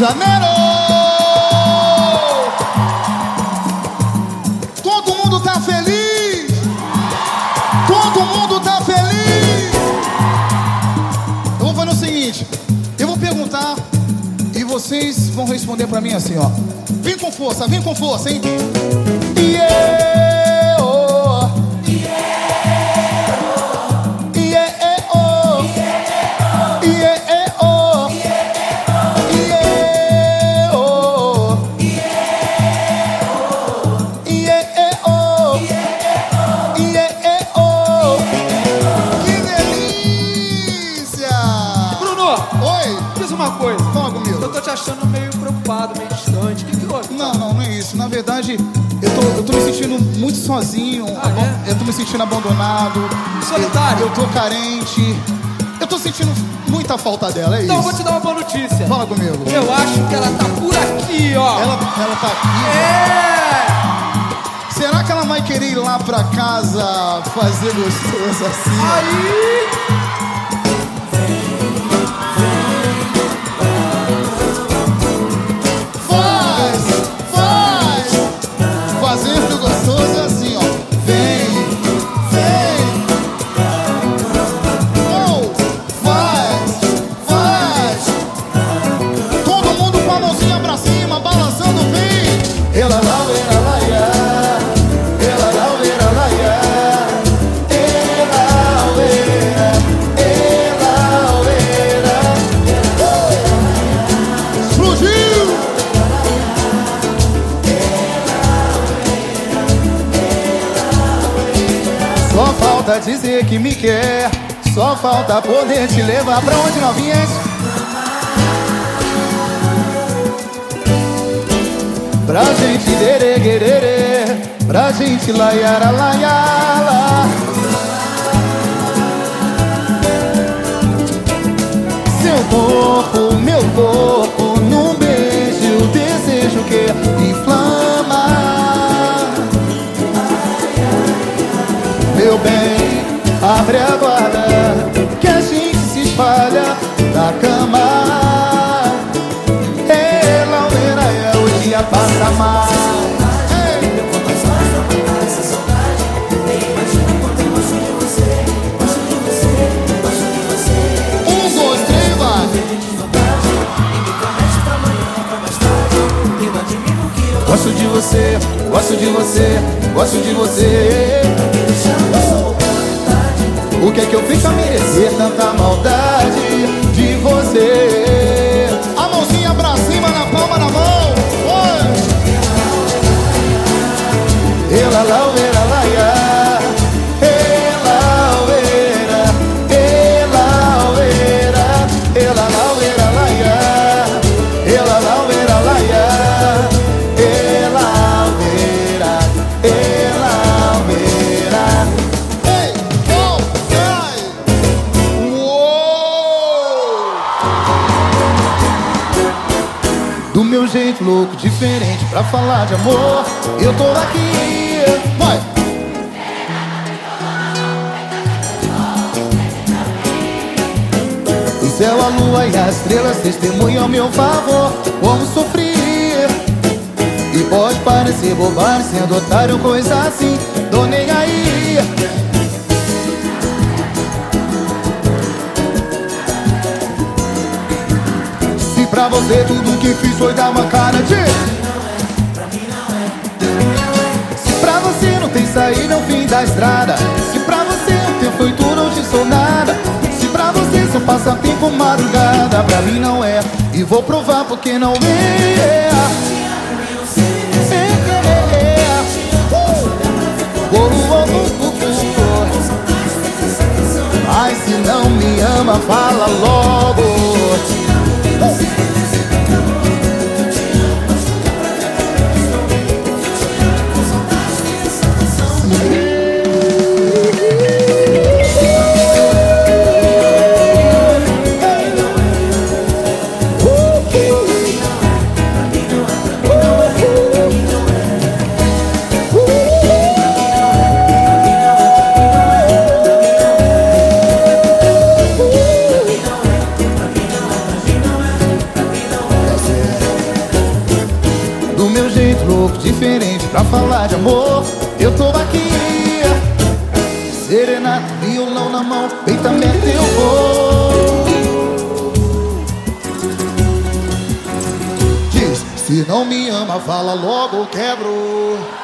Janeiro! Todo mundo tá feliz! Todo mundo tá feliz! Eu vou fazer o seguinte: eu vou perguntar e vocês vão responder pra mim assim, ó. Vem com força, vem com força, hein? Yeah, te achando meio preocupado, meio distante. O que, que houve? Não, não, não é isso. Na verdade, eu tô, eu tô me sentindo muito sozinho. Ah, é? Eu tô me sentindo abandonado. Solitário? Eu, eu tô carente. Eu tô sentindo muita falta dela, é Então isso. vou te dar uma boa notícia. Fala comigo. Eu acho que ela tá por aqui, ó. Ela, ela tá aqui. É! Será que ela vai querer ir lá pra casa fazer gostoso assim? Aí! Falta dizer que me quer. Só falta poder te levar pra onde viesse. Pra gente dereguerere, pra gente laiara laiala. Gosto de você, gosto de você. O que é que eu fiz pra merecer tanta maldade de você? Do meu jeito louco, diferente pra falar de amor, eu tô aqui. Vai! O céu, a lua e as estrelas testemunham meu favor. Como sofri. E pode parecer bobagem, sendo otário, coisa assim. Tô nem aí. Pra você tudo que fiz foi dar uma cara de. Se pra você não tem saída, é o fim da estrada. Se pra você o tempo foi tudo, não te sou nada. Se pra você só passa tempo madrugada, pra mim não é. E vou provar porque não é. Mas se não me ama, fala logo. Meu jeito louco, diferente pra falar de amor. Eu tô aqui Serenato, violão na mão, peito aberto eu vou. Diz, se não me ama, fala logo, quebro